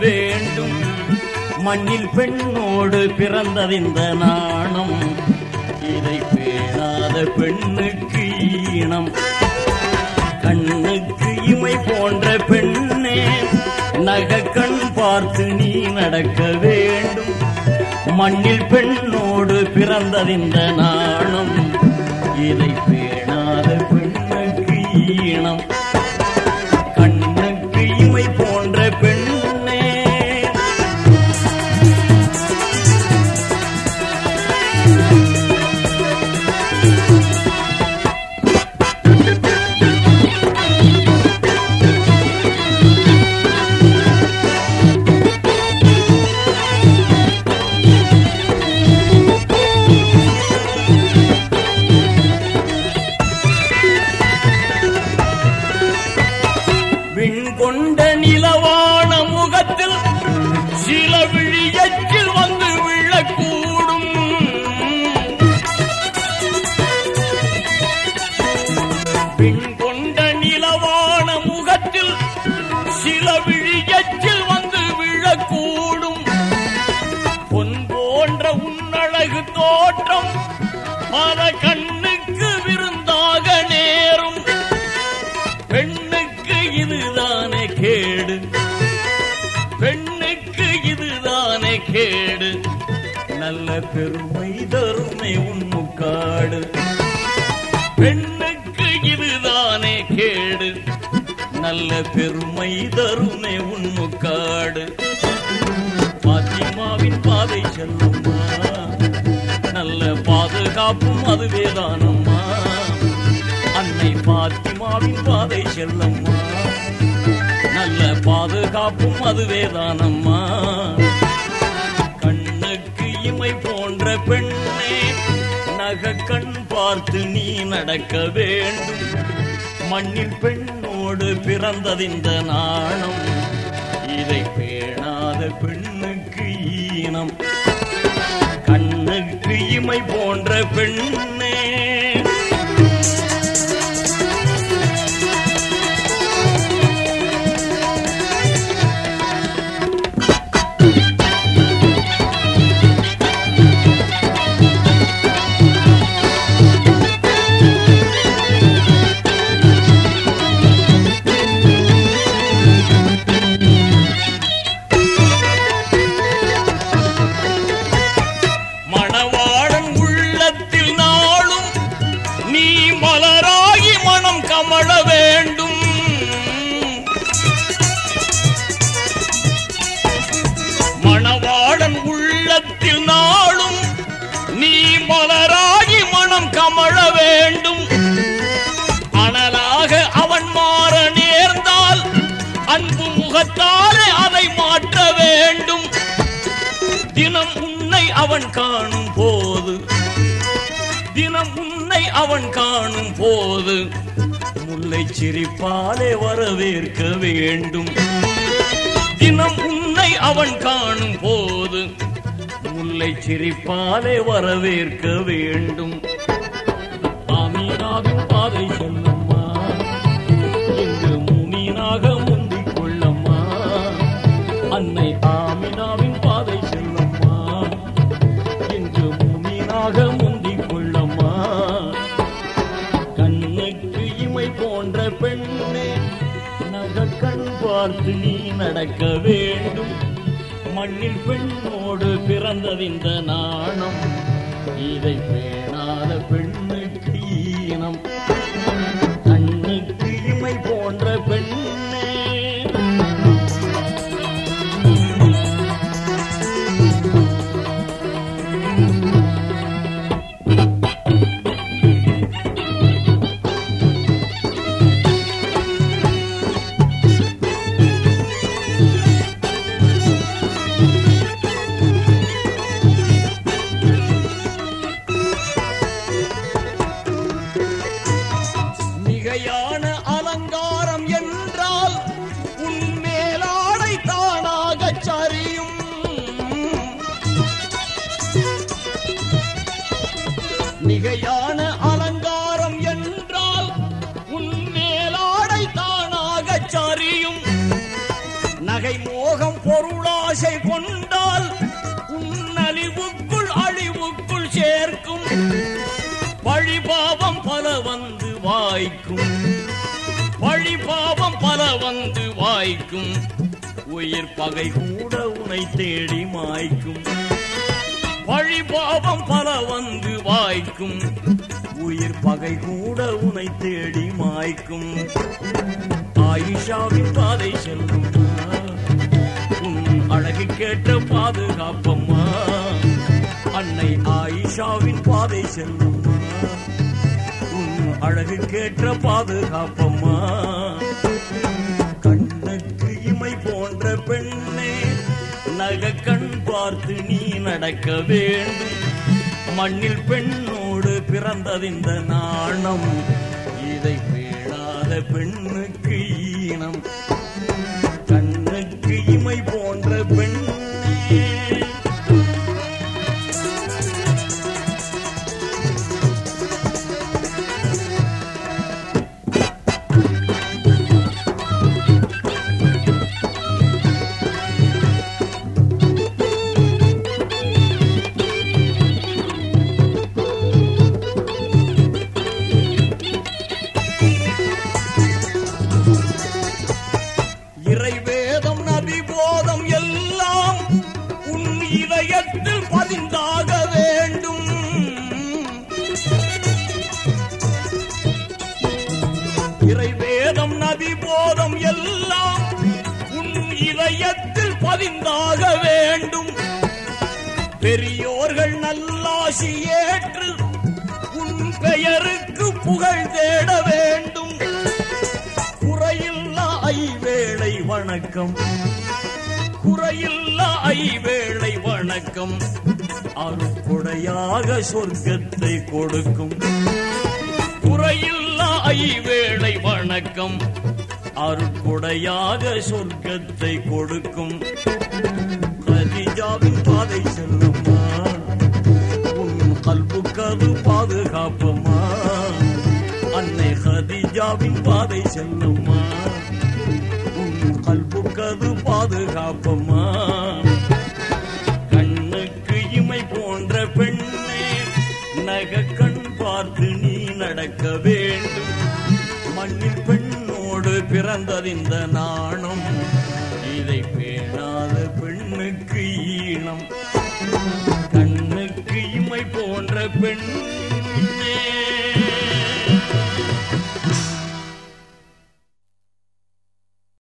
வேண்டும். மண்ணில் பெண்ணோடு பிறந்ததிந்த நாணம். இதை பேணாத பெண்ணுக்கு ஈனம் கண்ணுக்கு இமை போன்ற பெண்ணே நக கண் பார்த்து நீ நடக்க வேண்டும். மண்ணில் பெண்ணோடு பிறந்ததிந்த நாணம். இதை பேணாத பெண்ணுக்கு ஈனம் பெருமை தருமை உன்முக்காடு பெண்ணுக்கு இதுதானே கேடு. நல்ல பெருமை தருமை உன்முக்காடு பாத்திமாவின் பாதை செல்லும்மா நல்ல பாதுகாப்பும் அதுவேதானம்மா அன்னை பாத்திமாவின் பாதை செல்லம்மா நல்ல பாதுகாப்பும் அதுவேதானம்மா கண்ணுக்கு போன்ற பெண்ணே நகக்கண் பார்த்து நீ நடக்க வேண்டும். மண்ணில் பெண்ணோடு பிறந்ததிந்த நாணம் இதை பேணாத பெண்ணுக்கு ஈனம். கண்ணுக்கு இமை போன்ற பெண்ணே வாழ வேண்டும். மணவாளன் உள்ளத்தில் நாளும் நீ மலராகி மனம் கமழ வேண்டும். அனலாக அவன் மாற நேர்ந்தால் அன்பு முகத்தாலே அதை மாற்ற வேண்டும். தினம் உன்னை அவன் காணும் போது தினம் உன்னை அவன் காணும் போது உன்னை சிரிப்பாலே வரவேற்க வேண்டும். தினம் உன்னை அவன் காணும் போது முல்லை சிரிப்பாலே வரவேற்க வேண்டும். ஆமீனாவின் பாதை செல்லம்மா நீ நடக்க வேண்டும். மண்ணில் பெண்ணோடு பிறந்ததிந்த நாணம். இதை பேணாத பெண் பொருளாசை கொண்டால் உன்னழிவுக்குள் அழிவுக்குள் சேர்க்கும். வழிபாவம் பல வந்து வாய்க்கும். வழிபாவம் பல வந்து வாய்க்கும். உயிர் பகை கூட உனை தேடி மாய்க்கும். வழிபாவம் பல வந்து வாய்க்கும். உயிர் பகை கூட உனை தேடி மாய்க்கும். ஆயிஷாவின் பாதை செல்லும். உன் அழகு கேட்ட பாதுகாப்பம்மா. அன்னை ஆயிஷாவின் பாதை செல்லும் உன் அழகு கேட்ட பாதுகாப்பம்மா. கண்ணுக்கு இமை போன்ற பெண்ணே நக கண் பார்த்து நீ நடக்க வேண்டும். மண்ணில் பெண்ணோடு பிறந்ததிந்த நாணம் இதை பேடாத பெண்ணுக்கு ஈனம். கண்ணுக்கு இமை போன்ற இறைவேதம் நபி போதம் எல்லாம் உன் இதயத்தில் பதிந்தாக வேண்டும். பெரியோர்கள் நல்லாசி ஏற்று உன் பெயருக்கு புகழ் தேட வேண்டும். குறையில்லா ஐவேளை வணக்கம். குறையில்லா ஐவேளை வணக்கம். அருப்புடையாக சொர்க்கத்தை கொடுக்கும். குறையில்லா ஐவேளை வணக்கம். அருக்குடையாக சொர்க்கத்தை கொடுக்கும். கதிஜாவின் பாதை செல்லுமா? உன் கல்புக்கது பாதுகாப்புமா? அன்னை ஹதிஜாவின் பாதை செல்லுமா? உன் கல்புக்கது பாதுகாப்புமா? பெண்ணோடு பிறந்ததிந்த நாணம். இதை பேணாத பெண்ணுக்கு ஈனம். கண்ணுக்கு இமை போன்ற பெண்ணு